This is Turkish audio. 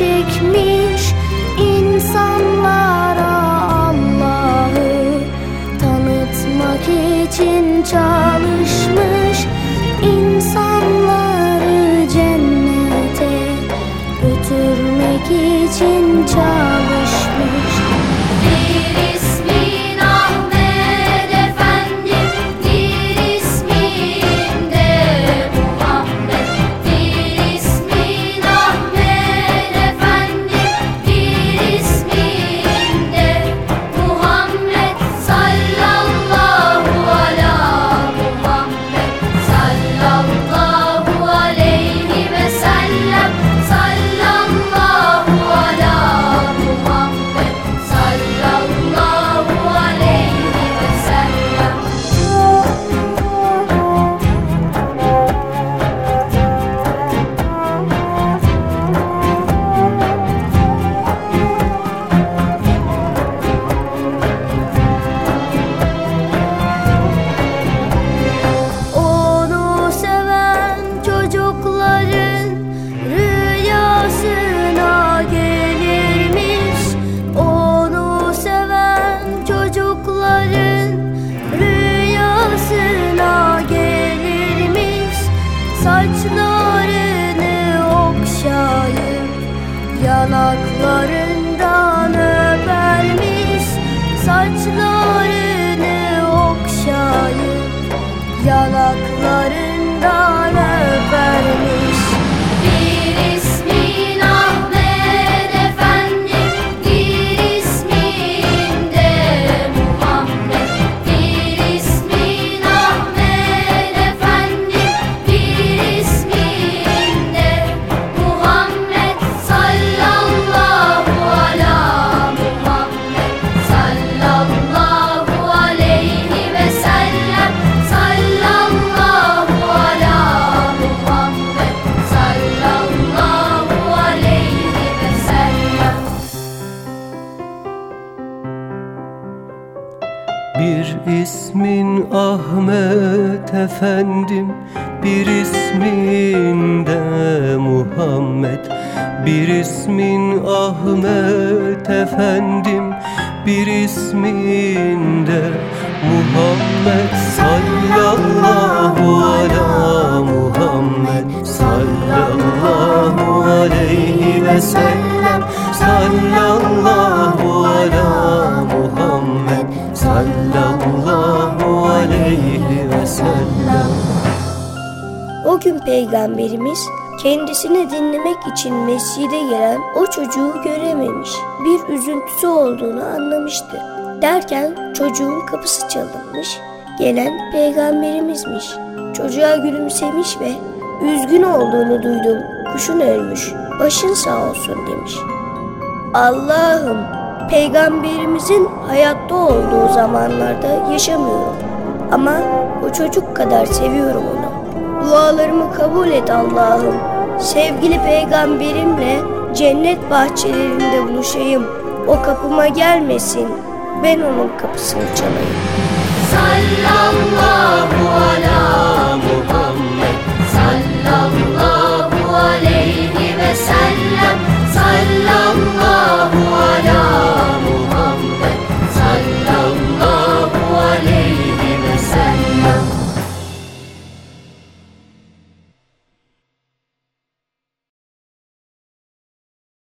çekmiş insanlara Allah'ı tanıtmak için çalışmış insanları cennete götürmek için çalışmış rüyasına gelirmiş. Saçlarını okşayıp yanaklarından ismin Ahmet efendim Bir ismin de Muhammed. Bir ismin Ahmet efendim Bir ismin de Muhammed. Sallallahu ala Peygamberimiz kendisini dinlemek için mescide gelen o çocuğu görememiş. Bir üzüntüsü olduğunu anlamıştı. Derken çocuğun kapısı çalınmış. Gelen peygamberimizmiş. Çocuğa gülümsemiş ve üzgün olduğunu duydum. Kuşun ölmüş. Başın sağ olsun demiş. Allah'ım peygamberimizin hayatta olduğu zamanlarda yaşamıyorum. Ama o çocuk kadar seviyorum onu. Dualarımı kabul et Allah'ım. Sevgili peygamberimle cennet bahçelerinde buluşayım. O kapıma gelmesin. Ben onun kapısını çalayım. Sallallahu ala Muhammed Sallallahu aleyhi ve sellem